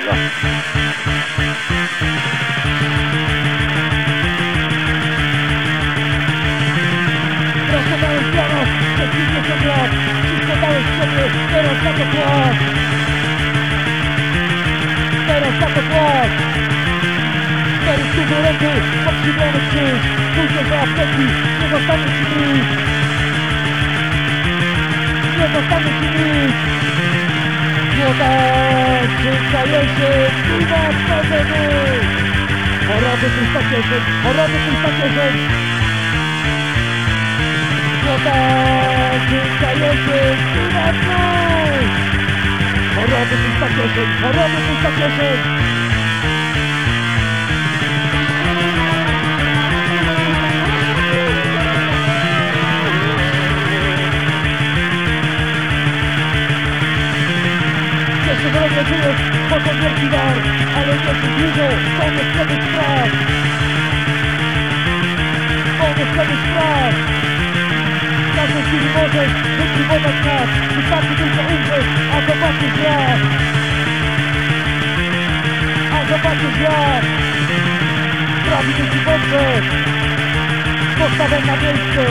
Pracowałeś piano. Przez 50 lat Wszystko dałeś sobie, teraz za to płacz Teraz za to płacz Cztery stówy ręki, podkrzywiony krzyż Pójdzie za apteki, nie zostanie ci nic. Nie zostanie ci nic życia jesień, piwa wchodzenie Choroby pusta kieszeń, choroby pusta kieszeń Młoda życia jesień, piwa znów Choroby pusta kieszeń, choroby pusta kieszeń Jeszcze drogie żyjesz, po to wielki dar Ale nie jest długo, koniec sobie spraw Koniec sobie spraw W każdej chwili możesz wykrywować nas Wystarczy tylko umrzeć, a zobaczysz jak A zobaczysz jak Sprawi to ci dobrze Postawę na miejsce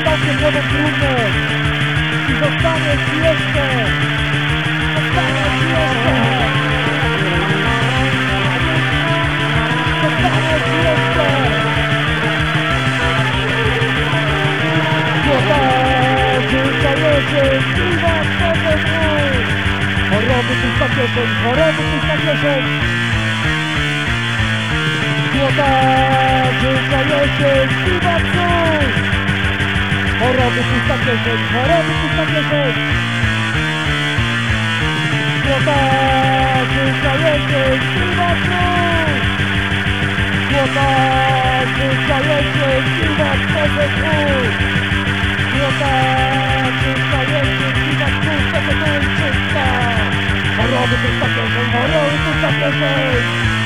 Stawcie głową trudne I zostaniesz jeszcze Jo ka, ziolaeche, ibatototai. Ora busitakio kon, ora busitakio. Jo ka, ziolaeche, Cuota sus calientes, viva Cruz. Cuota sus calientes, viva Pepe Cruz. Cuota sus calientes, viva Cruz, Pepe Cruz, Chuta. Morón de tus tacos, morón de tus tacos,